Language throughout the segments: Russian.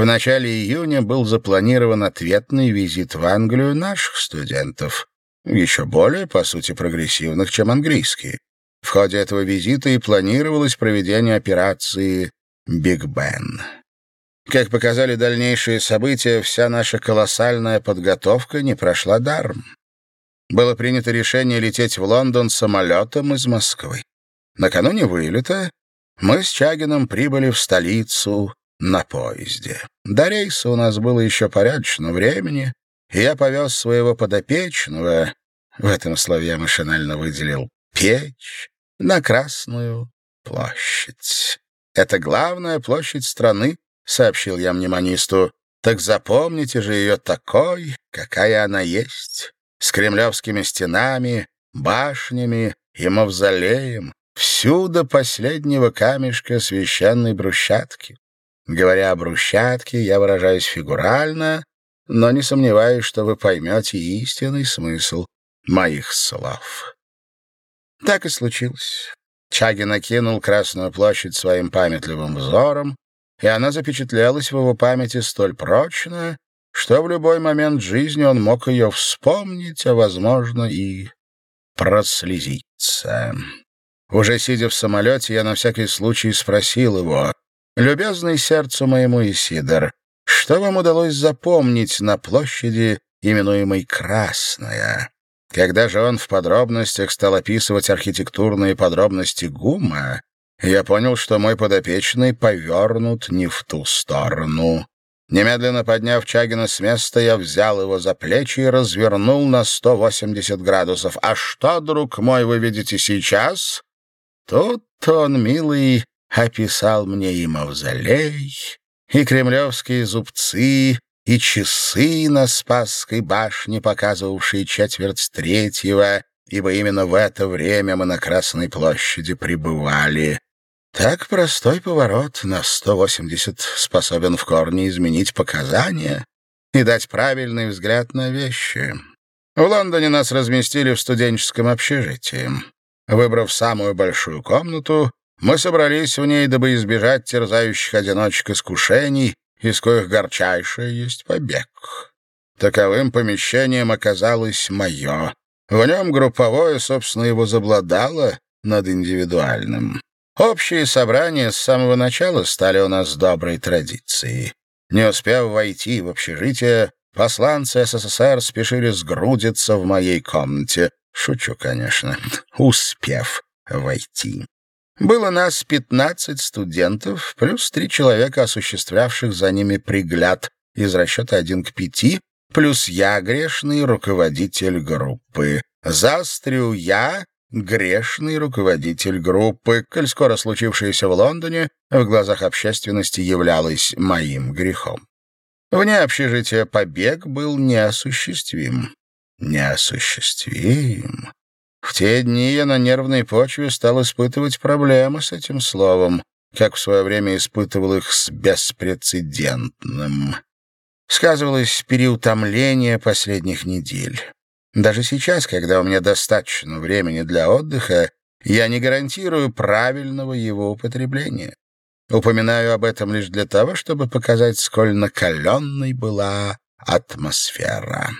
В начале июня был запланирован ответный визит в Англию наших студентов, еще более, по сути, прогрессивных, чем английские. В ходе этого визита и планировалось проведение операции «Биг Бен». Как показали дальнейшие события, вся наша колоссальная подготовка не прошла даром. Было принято решение лететь в Лондон самолетом из Москвы. Накануне вылета мы с Чагином прибыли в столицу на поезде. До рейса у нас было еще порядочно времени, и я повез своего подопечного, в этом слове я машинально выделил «печь», на Красную площадь. Это главная площадь страны, сообщил я мнемонисту. Так запомните же ее такой, какая она есть, с кремлевскими стенами, башнями и мавзолеем, всюду последнего камешка священной брусчатки. Говоря о брусчатке, я выражаюсь фигурально, но не сомневаюсь, что вы поймете истинный смысл моих слов. Так и случилось. Чагин окинул Красную площадь своим памятливым взором, и она запечатлелась в его памяти столь прочно, что в любой момент жизни он мог ее вспомнить, а, возможно, и прослезиться. Уже сидя в самолете, я на всякий случай спросил его, «Любезный сердцу моему Исидор, что вам удалось запомнить на площади, именуемой Красная?» Когда же он в подробностях стал описывать архитектурные подробности ГУМа, я понял, что мой подопечный повернут не в ту сторону. Немедленно подняв Чагина с места, я взял его за плечи и развернул на 180 градусов. «А что, друг мой, вы видите сейчас?» Тут он, милый, описал мне и мавзолей, и кремлевские зубцы, и часы на Спасской башне, показывавшие четверть третьего, ибо именно в это время мы на Красной площади пребывали. Так простой поворот на 180 способен в корне изменить показания и дать правильный взгляд на вещи. В Лондоне нас разместили в студенческом общежитии. Выбрав самую большую комнату, мы собрались в ней, дабы избежать терзающих одиночек искушений, из коих горчайшее есть побег. Таковым помещением оказалось мое. В нем групповое, собственно, его забладало над индивидуальным. Общие собрания с самого начала стали у нас доброй традицией. Не успев войти в общежитие, посланцы СССР спешили сгрудиться в моей комнате. Шучу, конечно. Успев войти. Было нас пятнадцать студентов, плюс три человека, осуществлявших за ними пригляд, из расчета один к пяти, плюс я, грешный руководитель группы. Застрю я, грешный руководитель группы, коль скоро случившееся в Лондоне в глазах общественности являлось моим грехом. Вне общежития побег был неосуществим. Неосуществим. В те дни я на нервной почве стал испытывать проблемы с этим словом, как в свое время испытывал их с беспрецедентным. Сказывалось переутомление последних недель. Даже сейчас, когда у меня достаточно времени для отдыха, я не гарантирую правильного его употребления. Упоминаю об этом лишь для того, чтобы показать, сколь накаленной была атмосфера.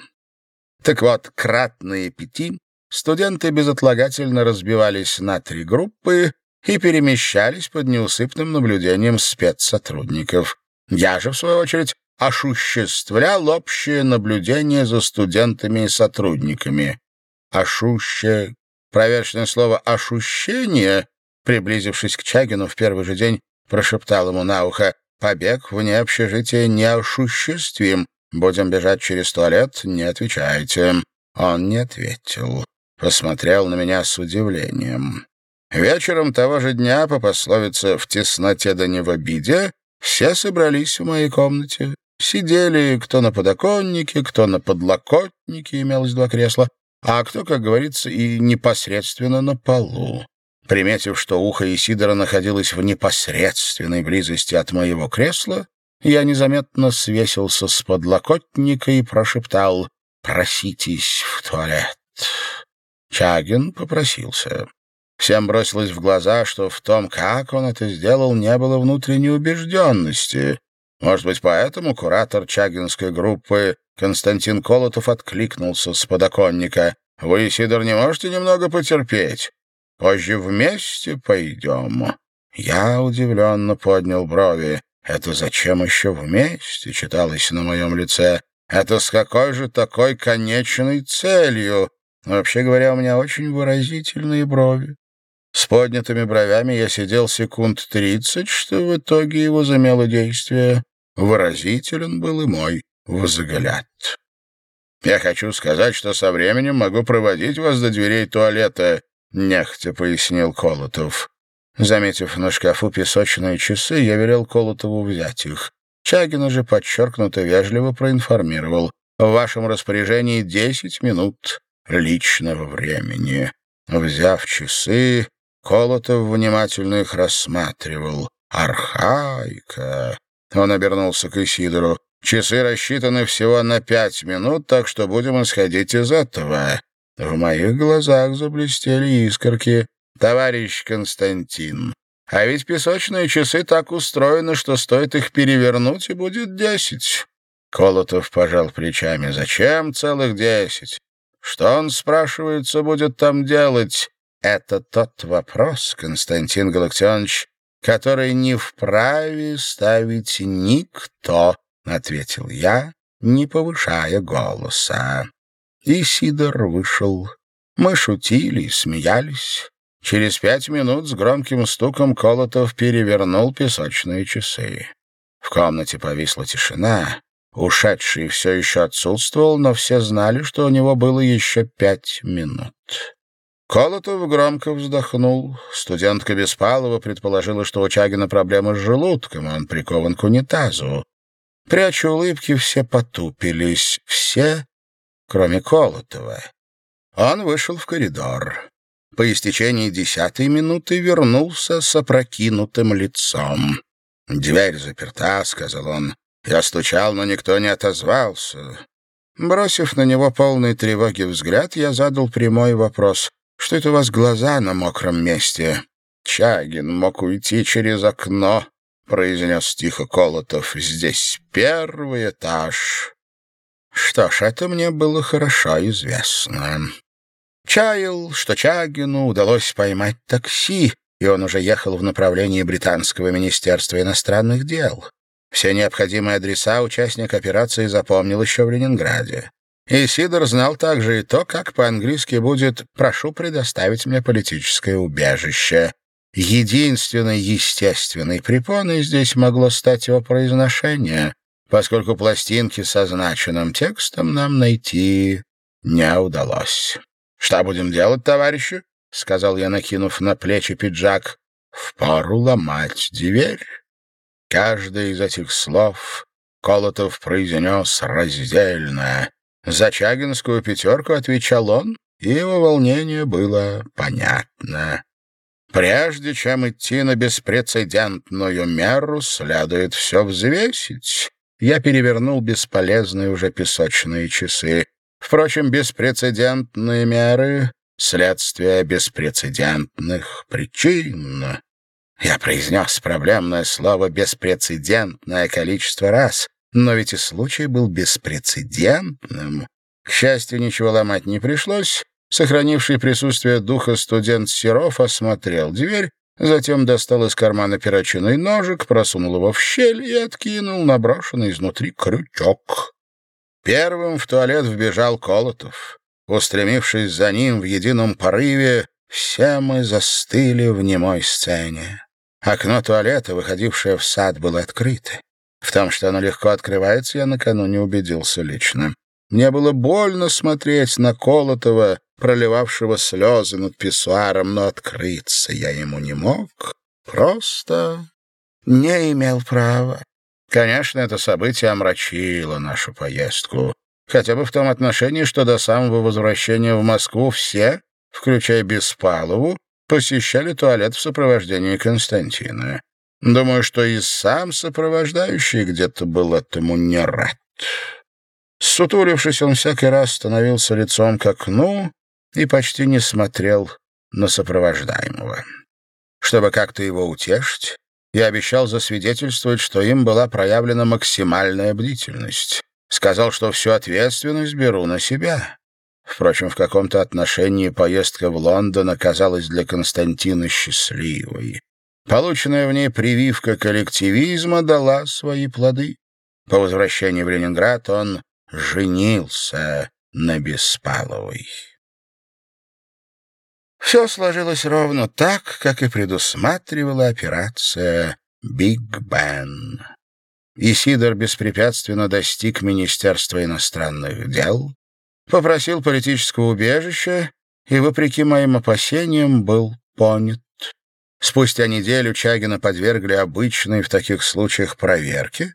Так вот, кратные пяти студенты безотлагательно разбивались на три группы и перемещались под неусыпным наблюдением спецсотрудников. Я же, в свою очередь, осуществлял общее наблюдение за студентами и сотрудниками. Ошуще... Проверочное слово «ощущение», приблизившись к Чагину в первый же день, прошептал ему на ухо «Побег вне общежития неосуществим. Будем бежать через туалет, не отвечайте». Он не ответил. Посмотрел на меня с удивлением. Вечером того же дня, по пословице «в тесноте да не в обиде», все собрались в моей комнате. Сидели кто на подоконнике, кто на подлокотнике, имелось два кресла, а кто, как говорится, и непосредственно на полу. Приметив, что ухо Исидора находилось в непосредственной близости от моего кресла, я незаметно свесился с подлокотника и прошептал «Проситесь в туалет». Чагин попросился. Всем бросилось в глаза, что в том, как он это сделал, не было внутренней убежденности, Может быть, поэтому куратор Чагинской группы Константин Колотов откликнулся с подоконника. «Вы, Сидор, не можете немного потерпеть? Позже вместе пойдем». Я удивленно поднял брови. «Это зачем еще вместе?» — читалось на моем лице. «Это с какой же такой конечной целью?» Вообще говоря, у меня очень выразительные брови. С поднятыми бровями я сидел секунд тридцать, что в итоге его замело действие. Выразителен был и мой взгляд. «Я хочу сказать, что со временем могу проводить вас до дверей туалета», — нехотя пояснил Колотов. Заметив на шкафу песочные часы, я велел Колотову взять их. Чагина же подчеркнуто вежливо проинформировал. «В вашем распоряжении десять минут личного времени». Взяв часы, Колотов внимательно их рассматривал. «Архаика!» Он обернулся к Исидору. «Часы рассчитаны всего на пять минут, так что будем исходить из этого». В моих глазах заблестели искорки. «Товарищ Константин, а ведь песочные часы так устроены, что стоит их перевернуть, и будет десять». Колотов пожал плечами. «Зачем целых десять? Что он, спрашивается, будет там делать? Это тот вопрос, Константин Галактионович, который не вправе ставить никто, — ответил я, не повышая голоса. И Сидор вышел. Мы шутили и смеялись. Через пять минут с громким стуком Колотов перевернул песочные часы. В комнате повисла тишина. Ушедший все еще отсутствовал, но все знали, что у него было еще пять минут. Колотов громко вздохнул. Студентка Беспалова предположила, что у Чагина проблемы с желудком, он прикован к унитазу. Пряча улыбки, все потупились. Все, кроме Колотова. Он вышел в коридор. По истечении десятой минуты вернулся с опрокинутым лицом. «Дверь заперта», — сказал он. Я стучал, но никто не отозвался. Бросив на него полный тревоги взгляд, я задал прямой вопрос. «Что это у вас глаза на мокром месте?» «Чагин мог уйти через окно», — произнес тихо Колотов. «Здесь первый этаж». Что ж, это мне было хорошо известно. Чаял, что Чагину удалось поймать такси, и он уже ехал в направлении Британского министерства иностранных дел. Все необходимые адреса участник операции запомнил еще в Ленинграде. И Сидор знал также и то, как по-английски будет «прошу предоставить мне политическое убежище». Единственной естественной препоной здесь могло стать его произношение, поскольку пластинки со значенным текстом нам найти не удалось. «Что будем делать, товарищи?» — сказал я, накинув на плечи пиджак. «Впору ломать дверь». Каждое из этих слов Колотов произнес раздельно. За Чагинскую пятерку отвечал он, и его волнение было понятно. Прежде чем идти на беспрецедентную меру, следует все взвесить. Я перевернул бесполезные уже песочные часы. Впрочем, беспрецедентные меры — следствие беспрецедентных причин. Я произнес проблемное слово «беспрецедентное» количество раз, но ведь и случай был беспрецедентным. К счастью, ничего ломать не пришлось. Сохранивший присутствие духа студент Серов осмотрел дверь, затем достал из кармана перочинный ножик, просунул его в щель и откинул наброшенный изнутри крючок. Первым в туалет вбежал Колотов. Устремившись за ним в едином порыве, все мы застыли в немой сцене. Окно туалета, выходившее в сад, было открыто. В том, что оно легко открывается, я накануне убедился лично. Мне было больно смотреть на Колотова, проливавшего слезы над писсуаром, но открыться я ему не мог. Просто не имел права. Конечно, это событие омрачило нашу поездку. Хотя бы в том отношении, что до самого возвращения в Москву все, включая Беспалову, посещали туалет в сопровождении Константина. Думаю, что и сам сопровождающий где-то был этому не рад. Сутулившись, он всякий раз становился лицом к окну и почти не смотрел на сопровождаемого. Чтобы как-то его утешить, и обещал засвидетельствовать, что им была проявлена максимальная бдительность. Сказал, что всю ответственность беру на себя. Впрочем, в каком-то отношении поездка в Лондон оказалась для Константина счастливой. Полученная в ней прививка коллективизма дала свои плоды. По возвращении в Ленинград он женился на Беспаловой. Все сложилось ровно так, как и предусматривала операция «Биг Бен». Исидор беспрепятственно достиг Министерства иностранных дел, попросил политического убежища и, вопреки моим опасениям, был понят. Спустя неделю Чагина подвергли обычной в таких случаях проверке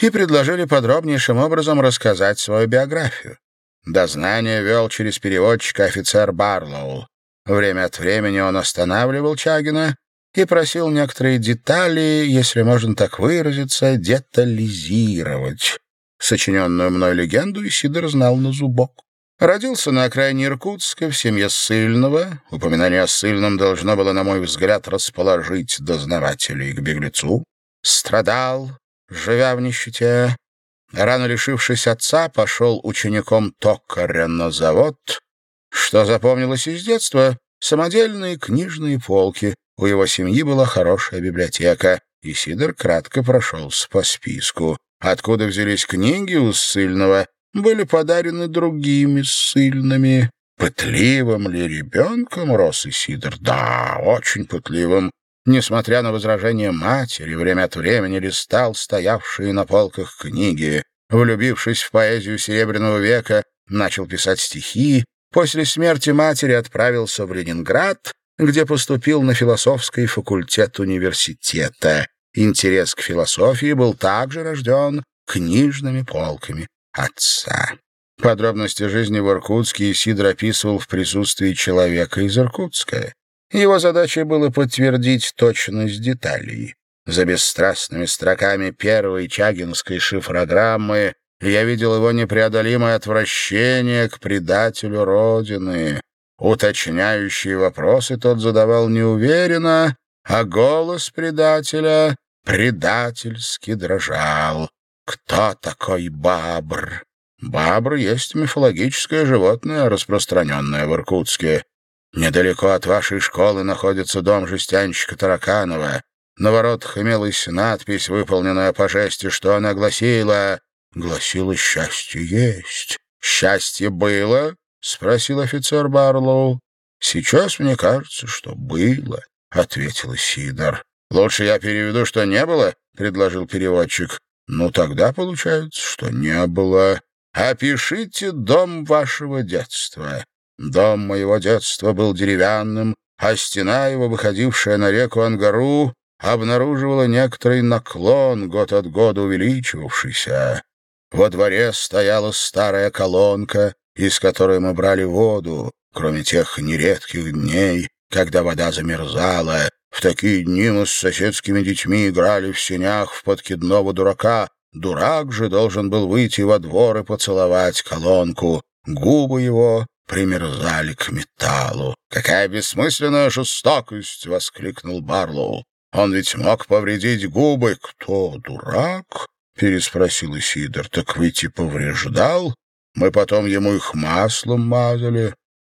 и предложили подробнейшим образом рассказать свою биографию. Дознание вел через переводчика офицер Барлоу. Время от времени он останавливал Чагина и просил некоторые детали, если можно так выразиться, детализировать. Сочиненную мной легенду Исидор знал на зубок. Родился на окраине Иркутска в семье Сыльного. Упоминание о Сыльном должно было, на мой взгляд, расположить дознавателей к беглецу. Страдал, живя в нищете. Рано лишившись отца, пошел учеником токаря на завод. Что запомнилось из детства? Самодельные книжные полки. У его семьи была хорошая библиотека. И Сидор кратко прошелся по списку. Откуда взялись книги у Сыльного? Были подарены другими ссыльными. Пытливым ли ребенком рос Исидор? Да, очень пытливым. Несмотря на возражения матери, время от времени листал стоявшие на полках книги. Влюбившись в поэзию Серебряного века, начал писать стихи. После смерти матери отправился в Ленинград, где поступил на философский факультет университета. Интерес к философии был также рожден книжными полками отца. Подробности жизни в Иркутске Исидор описывал в присутствии человека из Иркутска. Его задачей было подтвердить точность деталей. За бесстрастными строками первой чагинской шифрограммы я видел его непреодолимое отвращение к предателю Родины. Уточняющие вопросы тот задавал неуверенно, а голос предателя предательски дрожал. Кто такой бабр? Бабр есть мифологическое животное, распространенное в Иркутске. Недалеко от вашей школы находится дом жестянщика Тараканова. На воротах имелась надпись, выполненная по жести, что она гласила... Гласила «Счастье есть». «Счастье было?» — спросил офицер Барлоу. «Сейчас мне кажется, что было», — ответил Сидор. «Лучше я переведу, что не было?» — предложил переводчик. Ну, тогда получается, что не было. Опишите дом вашего детства. Дом моего детства был деревянным, а стена его, выходившая на реку Ангару, обнаруживала некоторый наклон, год от года увеличивавшийся. Во дворе стояла старая колонка, из которой мы брали воду, кроме тех нередких дней, когда вода замерзала, в такие дни мы с соседскими детьми играли в сенях в подкидного дурака. Дурак же должен был выйти во двор и поцеловать колонку. Губы его примерзали к металлу. «Какая бессмысленная жестокость!» — воскликнул Барлоу. «Он ведь мог повредить губы». «Кто, дурак?» — переспросил Исидор. «Так ведь и повреждал. Мы потом ему их маслом мазали.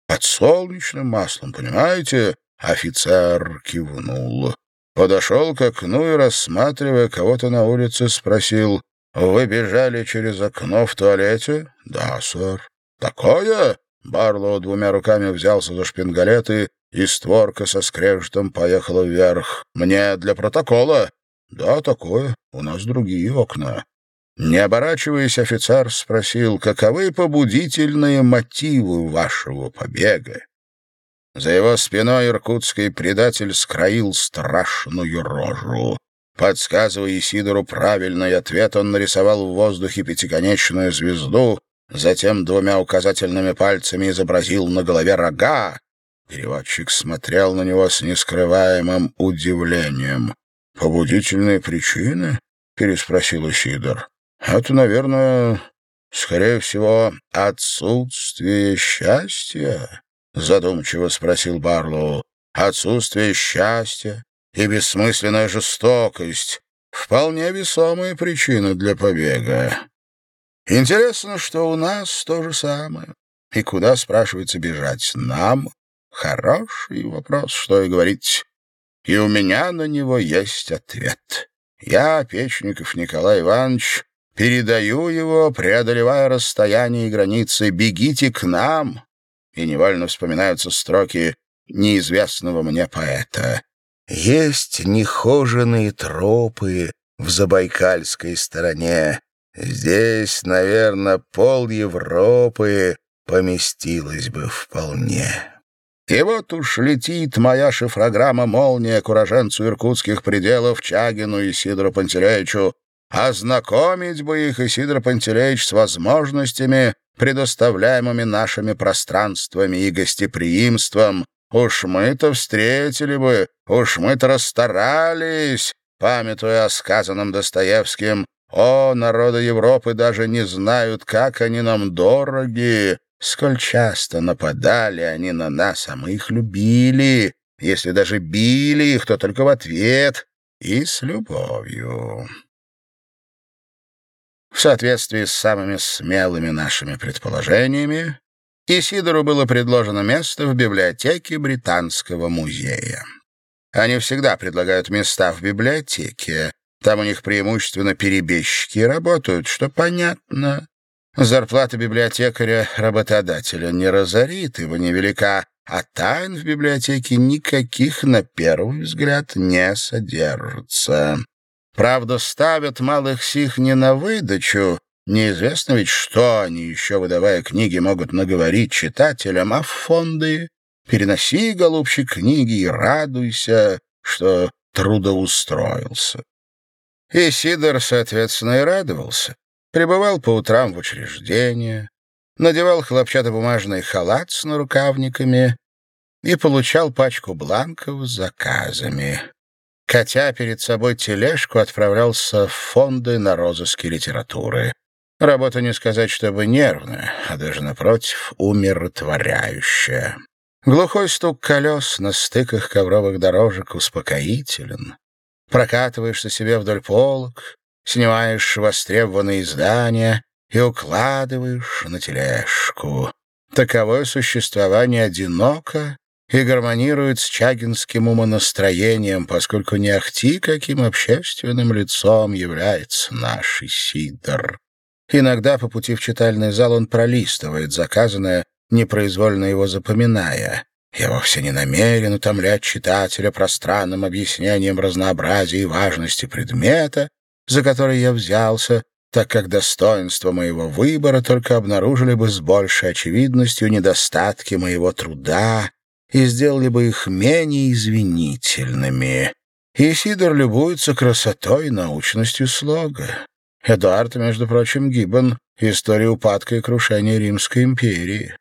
Подсолнечным маслом, понимаете? Офицер кивнул. Подошел к окну и, рассматривая кого-то на улице, спросил, «Вы бежали через окно в туалете?» «Да, сэр». «Такое?» Барлоу двумя руками взялся за шпингалеты, и створка со скрежетом поехала вверх. «Мне для протокола?» «Да, такое. У нас другие окна». Не оборачиваясь, офицер спросил, каковы побудительные мотивы вашего побега? За его спиной иркутский предатель скроил страшную рожу. Подсказывая Исидору правильный ответ, он нарисовал в воздухе пятиконечную звезду, затем двумя указательными пальцами изобразил на голове рога. Переводчик смотрел на него с нескрываемым удивлением. «Побудительные причины?» — переспросил Исидор. «Это, наверное, скорее всего, отсутствие счастья». — задумчиво спросил Барлоу. «Отсутствие счастья, и бессмысленная жестокость — вполне весомые причины для побега. Интересно, что у нас то же самое. И куда, спрашивается, бежать? Нам? Хороший вопрос, что и говорить. И у меня на него есть ответ. Я, Печников Николай Иванович, передаю его, преодолевая расстояние и границы. Бегите к нам! И невольно вспоминаются строки неизвестного мне поэта. Есть нехоженные тропы в Забайкальской стороне. Здесь, наверное, пол Европы поместилось бы вполне. И вот уж летит моя шифрограмма «Молния» к уроженцу иркутских пределов Чагину и Сидору Пантелеичу. Ознакомить бы их, Исидор Пантелеич, с возможностями, предоставляемыми нашими пространствами и гостеприимством, Уж мы-то встретили бы, уж мы-то расстарались, памятуя о сказанном Достоевским. О, народы Европы даже не знают, как они нам дороги, сколь часто нападали они на нас, а мы их любили, если даже били их, то только в ответ и с любовью. В соответствии с самыми смелыми нашими предположениями, Исидору было предложено место в библиотеке Британского музея. Они всегда предлагают места в библиотеке. Там у них преимущественно перебежчики работают, что понятно. Зарплата библиотекаря работодателя не разорит, его невелика, а тайн в библиотеке никаких, на первый взгляд, не содержится. Правда, ставят малых сих не на выдачу, Неизвестно ведь, что они еще, выдавая книги, могут наговорить читателям, а в фонды переноси, голубчик, книги и радуйся, что трудоустроился. И Сидор, соответственно, и радовался. Прибывал по утрам в учреждение, надевал хлопчатобумажный халат с нарукавниками и получал пачку бланков с заказами. Катя перед собой тележку отправлялся в фонды на розыски литературы. Работа не сказать, чтобы нервная, а даже, напротив, умиротворяющая. Глухой стук колес на стыках ковровых дорожек успокоителен. Прокатываешься себе вдоль полок, снимаешь востребованные издания и укладываешь на тележку. Таковое существование одиноко и гармонирует с чагинским умонастроением, поскольку не ахти каким общественным лицом является наш Сидор. Иногда по пути в читальный зал он пролистывает заказанное, непроизвольно его запоминая. Я вовсе не намерен утомлять читателя пространным объяснением разнообразия и важности предмета, за который я взялся, так как достоинство моего выбора только обнаружили бы с большей очевидностью недостатки моего труда и сделали бы их менее извинительными. И Сидор любуется красотой и научностью слога. Эдуард, между прочим, Гиббон «История упадка и крушения Римской империи».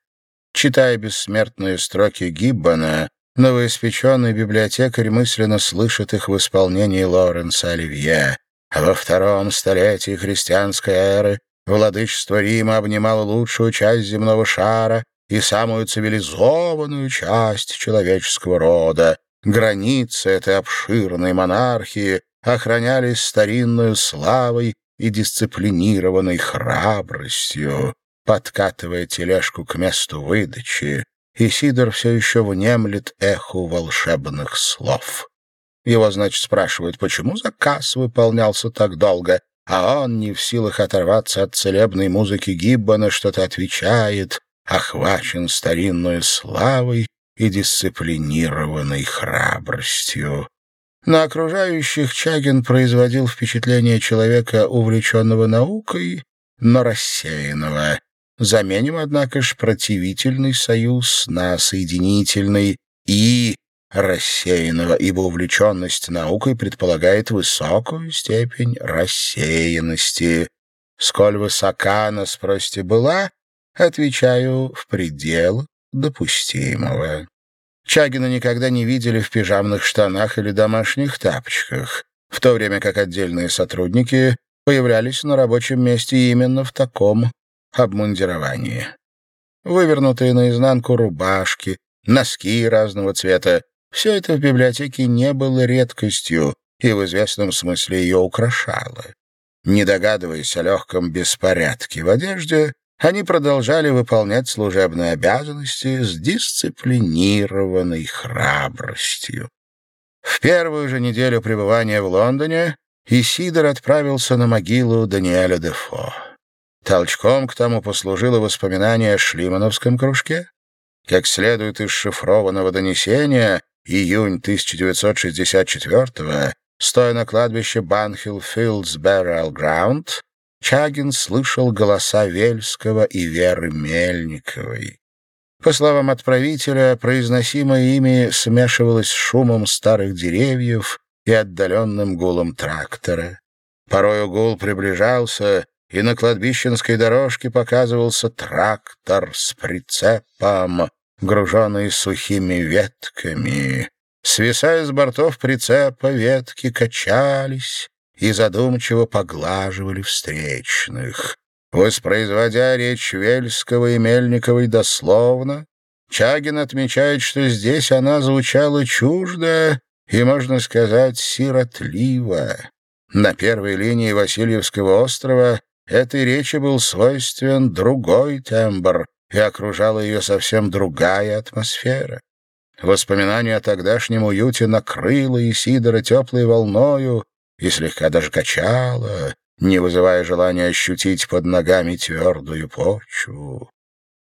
Читая бессмертные строки Гиббона, новоиспеченный библиотекарь мысленно слышит их в исполнении Лоренса Оливье. Во втором столетии христианской эры владычество Рима обнимало лучшую часть земного шара и самую цивилизованную часть человеческого рода. Границы этой обширной монархии охранялись старинной славой и дисциплинированной храбростью, подкатывая тележку к месту выдачи, и Сидор все еще внемлет эху волшебных слов. Его, значит, спрашивают, почему заказ выполнялся так долго, а он, не в силах оторваться от целебной музыки Гиббона, что-то отвечает, охвачен старинной славой и дисциплинированной храбростью. На окружающих Чагин производил впечатление человека, увлеченного наукой, но рассеянного. Заменим, однако ж, противительный союз на соединительный и рассеянного, ибо увлеченность наукой предполагает высокую степень рассеянности. Сколь высока она, спросите, была, отвечаю, в пределах допустимого. Чагина никогда не видели в пижамных штанах или домашних тапочках, в то время как отдельные сотрудники появлялись на рабочем месте именно в таком обмундировании. Вывернутые наизнанку рубашки, носки разного цвета, все это в библиотеке не было редкостью и в известном смысле ее украшало. Не догадываясь о легком беспорядке в одежде, они продолжали выполнять служебные обязанности с дисциплинированной храбростью. В первую же неделю пребывания в Лондоне Исидор отправился на могилу Даниэля Дефо. Толчком к тому послужило воспоминание о Шлимановском кружке. Как следует из шифрованного донесения, июнь 1964-го, стоя на кладбище Банхилл Филдс Беррел Граунд, Чагин слышал голоса Вельского и Веры Мельниковой. По словам отправителя, произносимое ими смешивалось с шумом старых деревьев и отдаленным гулом трактора. Порою гул приближался, и на кладбищенской дорожке показывался трактор с прицепом, груженный сухими ветками. Свисая с бортов прицепа, ветки качались, и задумчиво поглаживали встречных. Воспроизводя речь Вельского и Мельниковой дословно, Чагин отмечает, что здесь она звучала чуждо и, можно сказать, сиротливо. На первой линии Васильевского острова этой речи был свойствен другой тембр, и окружала ее совсем другая атмосфера. Воспоминание о тогдашнем уюте накрыло Исидора теплой волною, и слегка даже качало, не вызывая желания ощутить под ногами твердую почву.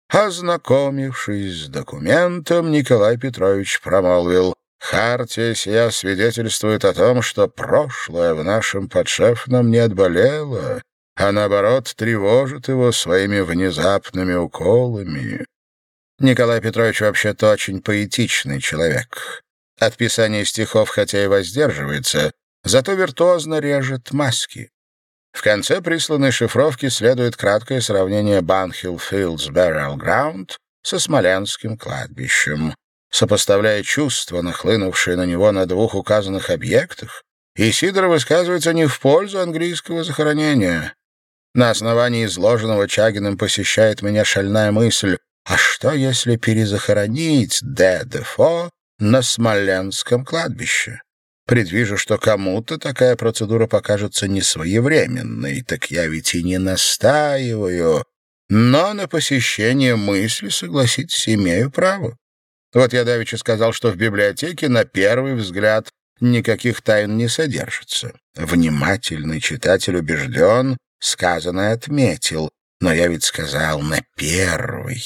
Ознакомившись с документом, Николай Петрович промолвил, «Хартия сия свидетельствует о том, что прошлое в нашем подшефном не отболело, а наоборот тревожит его своими внезапными уколами». Николай Петрович вообще-то очень поэтичный человек. От писания стихов хотя и воздерживается, зато виртуозно режет маски. В конце присланной шифровки следует краткое сравнение Банхилл Филдс Burial Ground со Смоленским кладбищем. Сопоставляя чувства, нахлынувшие на него на двух указанных объектах, Исидор высказывается не в пользу английского захоронения. На основании изложенного Чагиным посещает меня шальная мысль, а что, если перезахоронить Де Дефо на Смоленском кладбище? Предвижу, что кому-то такая процедура покажется несвоевременной, так я ведь и не настаиваю. Но на посещение мысли, согласитесь, имею право. Вот я давеча сказал, что в библиотеке на первый взгляд никаких тайн не содержится. Внимательный читатель убежден, сказанное отметил, но я ведь сказал на первый.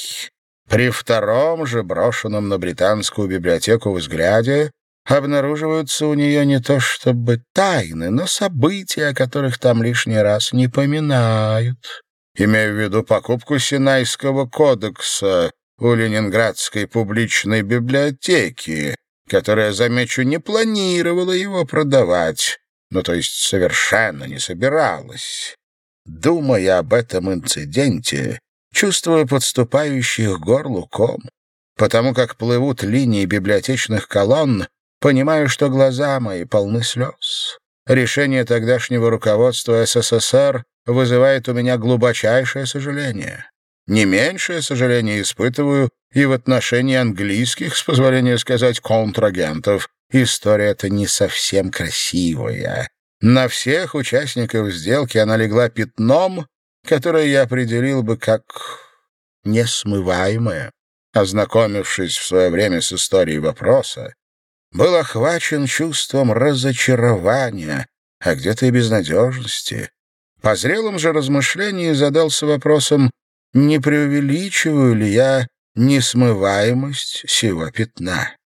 При втором же брошенном на британскую библиотеку взгляде обнаруживаются у нее не то чтобы тайны, но события, о которых там лишний раз не поминают. Имею в виду покупку Синайского кодекса у Ленинградской публичной библиотеки, которая, замечу, не планировала его продавать, ну, то есть совершенно не собиралась. Думая об этом инциденте, чувствую подступающих горлу ком, потому как плывут линии библиотечных колонн, Понимаю, что глаза мои полны слез. Решение тогдашнего руководства СССР вызывает у меня глубочайшее сожаление. Не меньшее сожаление испытываю и в отношении английских, с позволения сказать, контрагентов. История эта не совсем красивая. На всех участников сделки она легла пятном, которое я определил бы как несмываемое. Ознакомившись в свое время с историей вопроса, был охвачен чувством разочарования, а где-то и безнадежности. По зрелым же размышлении задался вопросом, не преувеличиваю ли я несмываемость сего пятна?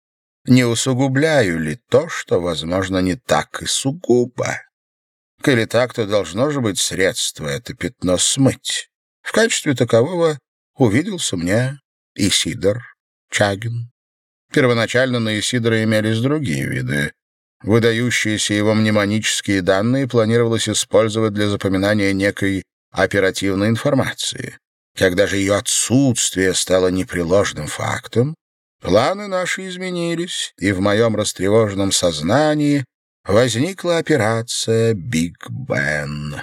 Не усугубляю ли то, что, возможно, не так и сугубо? Коли так, то должно же быть средство это пятно смыть. В качестве такового увиделся мне Исидор Чагин. Первоначально на Исидора имелись другие виды. Выдающиеся его мнемонические данные планировалось использовать для запоминания некой оперативной информации. Когда же ее отсутствие стало непреложным фактом, планы наши изменились, и в моем растревоженном сознании возникла операция «Биг Бен».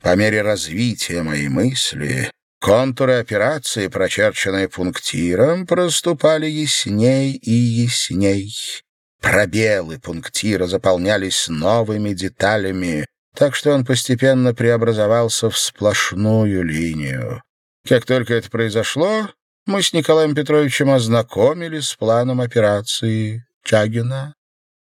По мере развития моей мысли Контуры операции, прочерченные пунктиром, проступали ясней и ясней. Пробелы пунктира заполнялись новыми деталями, так что он постепенно преобразовался в сплошную линию. Как только это произошло, мы с Николаем Петровичем ознакомились с планом операции Чагина.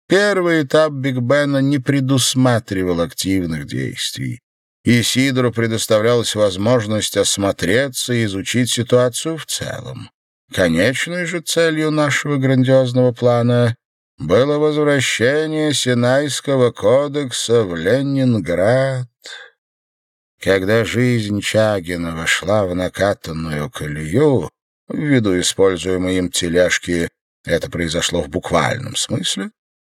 Первый этап Биг Бена не предусматривал активных действий. И Сидору предоставлялась возможность осмотреться и изучить ситуацию в целом. Конечной же целью нашего грандиозного плана было возвращение Синайского кодекса в Ленинград. Когда жизнь Чагина вошла в накатанную колею, ввиду используемой им тележки, это произошло в буквальном смысле,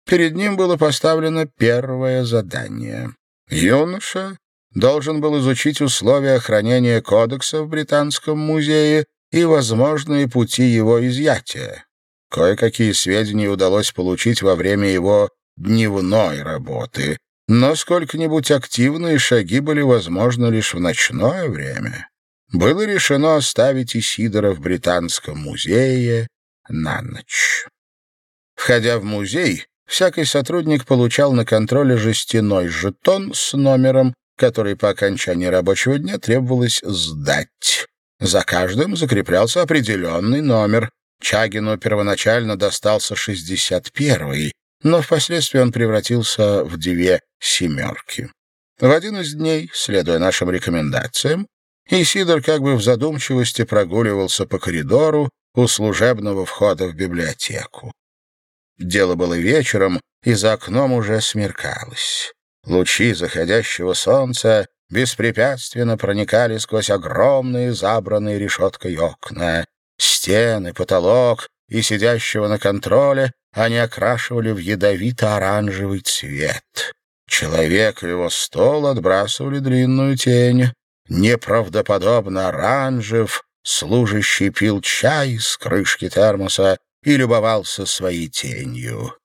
перед ним было поставлено первое задание. Юноша должен был изучить условия хранения кодекса в Британском музее и возможные пути его изъятия. Кое-какие сведения удалось получить во время его дневной работы, но сколько-нибудь активные шаги были возможны лишь в ночное время. Было решено оставить Исидора в Британском музее на ночь. Входя в музей, всякий сотрудник получал на контроле жестяной жетон с номером, который по окончании рабочего дня требовалось сдать. За каждым закреплялся определенный номер. Чагину первоначально достался 61-й, но впоследствии он превратился в две семерки. В один из дней, следуя нашим рекомендациям, Исидор как бы в задумчивости прогуливался по коридору у служебного входа в библиотеку. Дело было вечером, и за окном уже смеркалось. Лучи заходящего солнца беспрепятственно проникали сквозь огромные забранные решеткой окна. Стены, потолок и сидящего на контроле они окрашивали в ядовито-оранжевый цвет. Человек и его стол отбрасывали длинную тень. Неправдоподобно оранжев, служащий пил чай из крышки термоса и любовался своей тенью.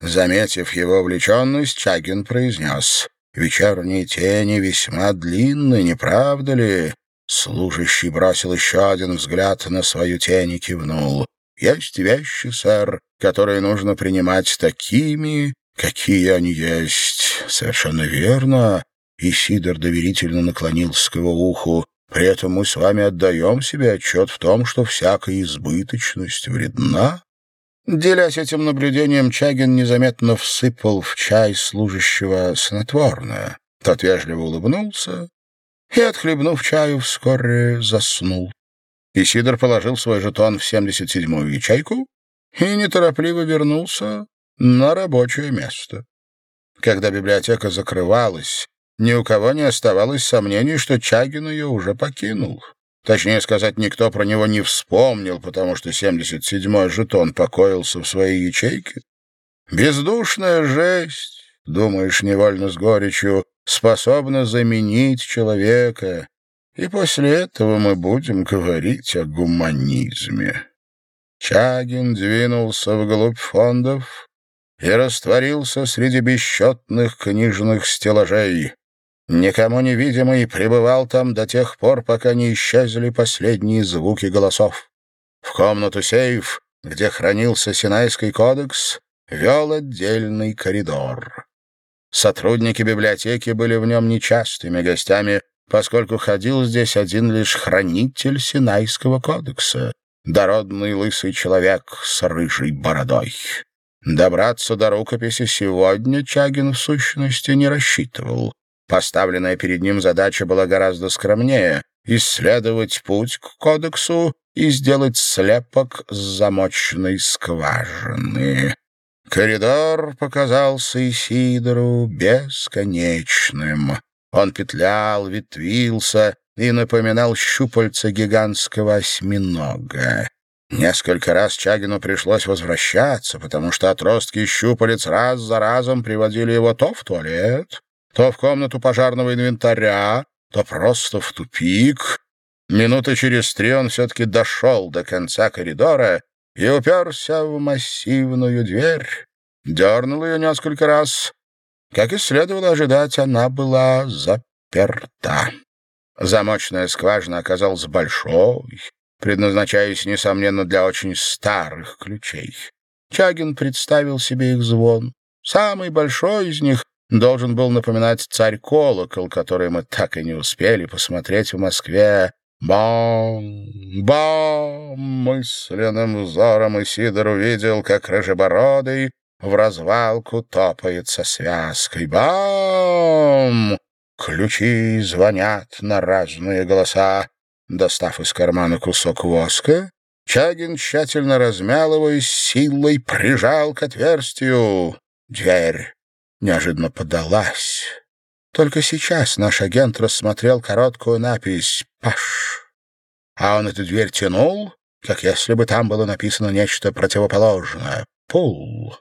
Заметив его увлеченность, Чагин произнес, «Вечерние тени весьма длинны, не правда ли?» Служащий бросил еще один взгляд на свою тень и кивнул. «Есть вещи, сэр, которые нужно принимать такими, какие они есть». «Совершенно верно». И Сидор доверительно наклонился к его уху. «При этом мы с вами отдаем себе отчет в том, что всякая избыточность вредна Делясь этим наблюдением, Чагин незаметно всыпал в чай служащего снотворное. Тот вежливо улыбнулся и, отхлебнув чаю, вскоре заснул. Исидор положил свой жетон в 77-ю ячейку и неторопливо вернулся на рабочее место. Когда библиотека закрывалась, ни у кого не оставалось сомнений, что Чагин ее уже покинул. Точнее сказать, никто про него не вспомнил, потому что 77-й жетон покоился в своей ячейке. Бездушная жесть, думаешь невольно с горечью, способна заменить человека, и после этого мы будем говорить о гуманизме. Чагин двинулся вглубь фондов и растворился среди бесчетных книжных стеллажей никому невидимый, пребывал там до тех пор, пока не исчезли последние звуки голосов. В комнату сейф, где хранился Синайский кодекс, вел отдельный коридор. Сотрудники библиотеки были в нем нечастыми гостями, поскольку ходил здесь один лишь хранитель Синайского кодекса, дородный лысый человек с рыжей бородой. Добраться до рукописи сегодня Чагин в сущности не рассчитывал. Поставленная перед ним задача была гораздо скромнее — исследовать путь к кодексу и сделать слепок с замочной скважины. Коридор показался Исидору бесконечным. Он петлял, ветвился и напоминал щупальца гигантского осьминога. Несколько раз Чагину пришлось возвращаться, потому что отростки щупалец раз за разом приводили его то в туалет, то в комнату пожарного инвентаря, то просто в тупик. Минуты через три он все-таки дошел до конца коридора и уперся в массивную дверь. Дернул ее несколько раз. Как и следовало ожидать, она была заперта. Замочная скважина оказалась большой, предназначаясь, несомненно, для очень старых ключей. Чагин представил себе их звон. Самый большой из них должен был напоминать царь-колокол, который мы так и не успели посмотреть в Москве. Бам! Бам! Мысленным взором Исидор увидел, как рыжебородый в развалку топает со связкой. Бам! Ключи звонят на разные голоса. Достав из кармана кусок воска, Чагин тщательно размял его и силой прижал к отверстию. Дверь неожиданно подалась. Только сейчас наш агент рассмотрел короткую напись «Паш». А он эту дверь тянул, как если бы там было написано нечто противоположное «Пул».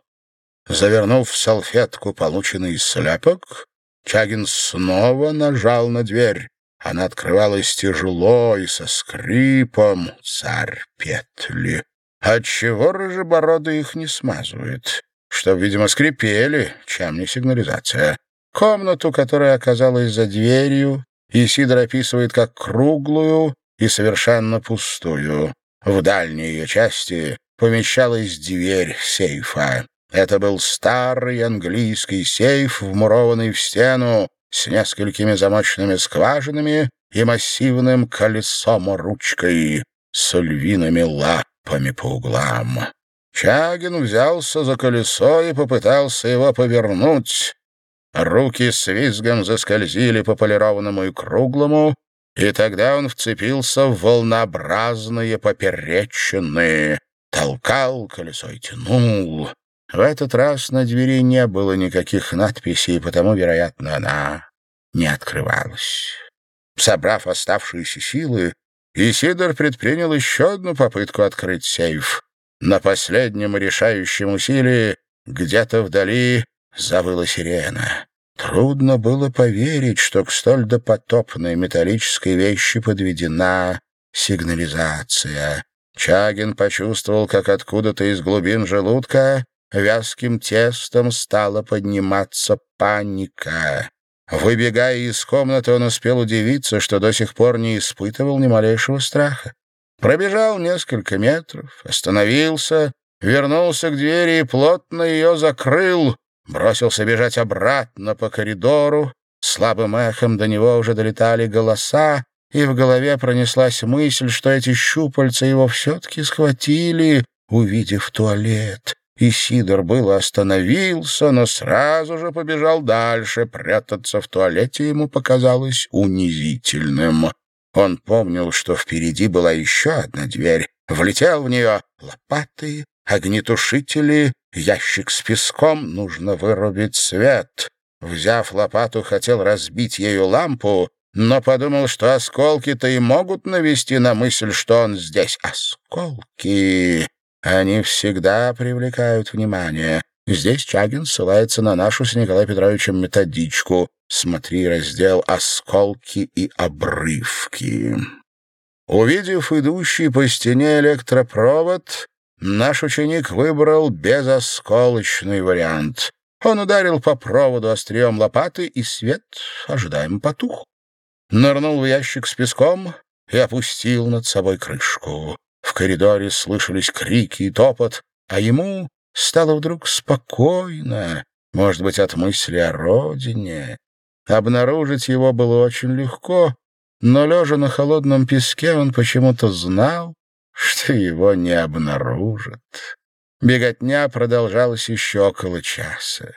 Завернув в салфетку полученный слепок, Чагин снова нажал на дверь. Она открывалась тяжело и со скрипом. Царь петли. Отчего рыжебородый их не смазывает? Чтоб, видимо, скрипели, чем не сигнализация. Комнату, которая оказалась за дверью, Исидор описывает как круглую и совершенно пустую. В дальней ее части помещалась дверь сейфа. Это был старый английский сейф, вмурованный в стену, с несколькими замочными скважинами и массивным колесом-ручкой с львиными лапами по углам. Чагин взялся за колесо и попытался его повернуть. Руки с визгом заскользили по полированному и круглому, и тогда он вцепился в волнообразные поперечины, толкал колесо и тянул. В этот раз на двери не было никаких надписей, потому, вероятно, она не открывалась. Собрав оставшиеся силы, Исидор предпринял еще одну попытку открыть сейф. На последнем решающем усилии где-то вдали завыла сирена. Трудно было поверить, что к столь допотопной металлической вещи подведена сигнализация. Чагин почувствовал, как откуда-то из глубин желудка вязким тестом стала подниматься паника. Выбегая из комнаты, он успел удивиться, что до сих пор не испытывал ни малейшего страха. Пробежал несколько метров, остановился, вернулся к двери и плотно ее закрыл, бросился бежать обратно по коридору. Слабым эхом до него уже долетали голоса, и в голове пронеслась мысль, что эти щупальца его все-таки схватили, увидев туалет. И Сидор было остановился, но сразу же побежал дальше. Прятаться в туалете ему показалось унизительным. Он помнил, что впереди была еще одна дверь. Влетел в нее лопаты, огнетушители, ящик с песком. Нужно вырубить свет. Взяв лопату, хотел разбить ею лампу, но подумал, что осколки-то и могут навести на мысль, что он здесь. Осколки! Они всегда привлекают внимание. Здесь Чагин ссылается на нашу с Николаем Петровичем методичку. Смотри раздел «Осколки и обрывки». Увидев идущий по стене электропровод, наш ученик выбрал безосколочный вариант. Он ударил по проводу острием лопаты, и свет ожидаемо потух. Нырнул в ящик с песком и опустил над собой крышку. В коридоре слышались крики и топот, а ему стало вдруг спокойно, может быть, от мысли о родине. Обнаружить его было очень легко, но, лежа на холодном песке, он почему-то знал, что его не обнаружат. Беготня продолжалась еще около часа.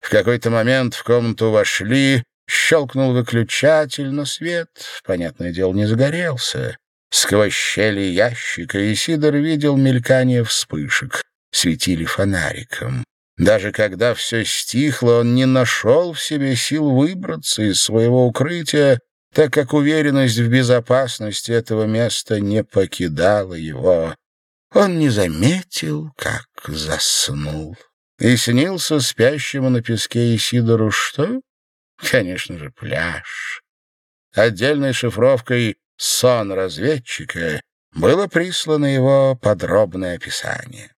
В какой-то момент в комнату вошли, щелкнул выключатель, но свет, понятное дело, не загорелся. Сквозь щели ящика Исидор видел мелькание вспышек, светили фонариком. Даже когда все стихло, он не нашел в себе сил выбраться из своего укрытия, так как уверенность в безопасности этого места не покидала его. Он не заметил, как заснул. И снился спящему на песке Исидору что? Конечно же, пляж. Отдельной шифровкой сон разведчика, было прислано его подробное описание.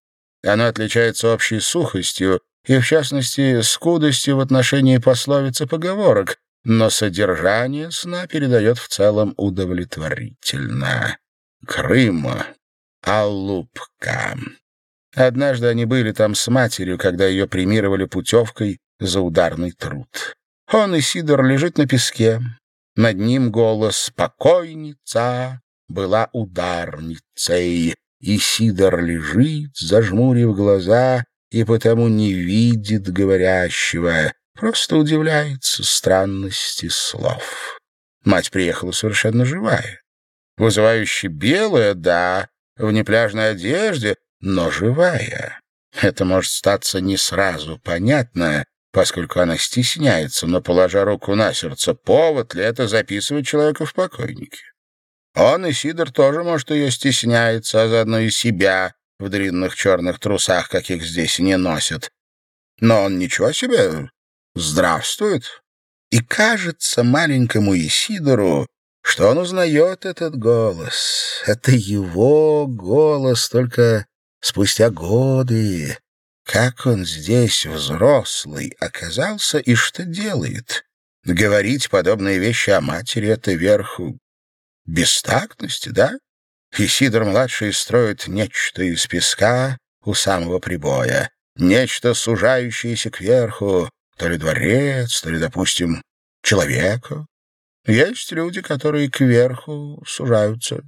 Оно отличается общей сухостью и, в частности, скудостью в отношении пословиц и поговорок, но содержание сна передает в целом удовлетворительно. Крым. Алупка. Однажды они были там с матерью, когда ее премировали путевкой за ударный труд. Он и Сидор лежит на песке. Над ним голос «Покойница» была ударницей. И Сидор лежит, зажмурив глаза, и потому не видит говорящего, просто удивляется странности слов. Мать приехала совершенно живая. Вызывающе белая, да, в непляжной одежде, но живая. Это может статься не сразу понятно, поскольку она стесняется, но, положа руку на сердце, повод ли это записывать человека в покойнике? Он и Сидор тоже, может, ее стесняется, а заодно и себя в длинных черных трусах, каких здесь не носят. Но он ничего себе, здравствует. И кажется маленькому Исидору, что он узнает этот голос. Это его голос, только спустя годы. Как он здесь, взрослый, оказался и что делает? Говорить подобные вещи о матери — это верху бестактности, да? И Сидор-младший строит нечто из песка у самого прибоя, нечто сужающееся кверху, то ли дворец, то ли, допустим, человека. Есть люди, которые кверху сужаются.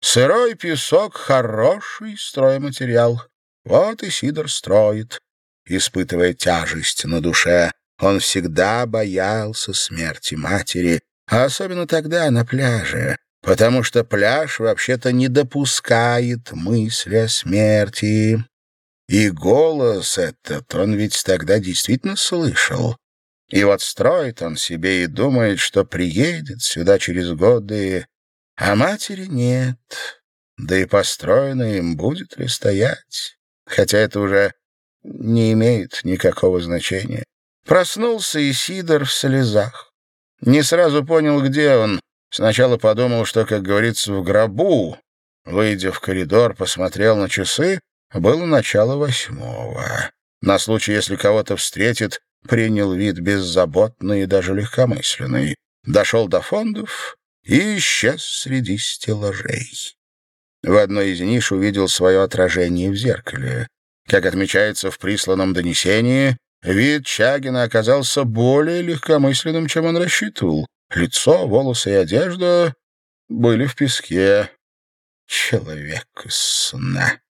Сырой песок — хороший стройматериал. Вот и Сидор строит, испытывая тяжесть на душе. Он всегда боялся смерти матери, а особенно тогда на пляже, потому что пляж вообще-то не допускает мысли о смерти. И голос этот он ведь тогда действительно слышал. И вот строит он себе и думает, что приедет сюда через годы, а матери нет. Да и построено им будет ли стоять, хотя это уже не имеет никакого значения. Проснулся Исидор в слезах. Не сразу понял, где он, Сначала подумал, что, как говорится, в гробу. Выйдя в коридор, посмотрел на часы. Было начало восьмого. На случай, если кого-то встретит, принял вид беззаботный и даже легкомысленный. Дошел до фондов и исчез среди стеллажей. В одной из ниш увидел свое отражение в зеркале. Как отмечается в присланном донесении, вид Чагина оказался более легкомысленным, чем он рассчитывал. Лицо, волосы и одежда были в песке. Человек сна.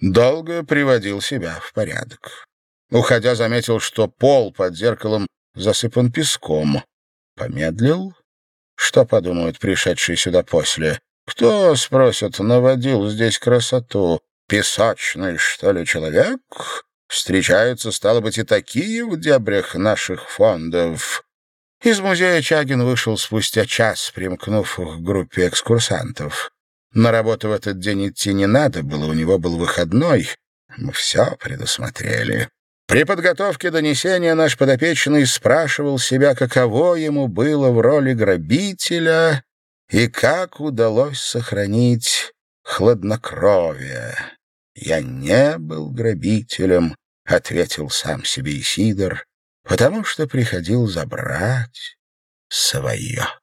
Долго приводил себя в порядок. Уходя, заметил, что пол под зеркалом засыпан песком. Помедлил. Что подумают пришедшие сюда после? Кто, спросят, наводил здесь красоту? Песочный, что ли, человек? Встречаются, стало быть, и такие в дебрях наших фондов. Из музея Чагин вышел спустя час, примкнув к группе экскурсантов. На работу в этот день идти не надо было, у него был выходной. Мы все предусмотрели. При подготовке донесения наш подопечный спрашивал себя, каково ему было в роли грабителя и как удалось сохранить хладнокровие. «Я не был грабителем», — ответил сам себе Исидор, потому что приходил забрать свое.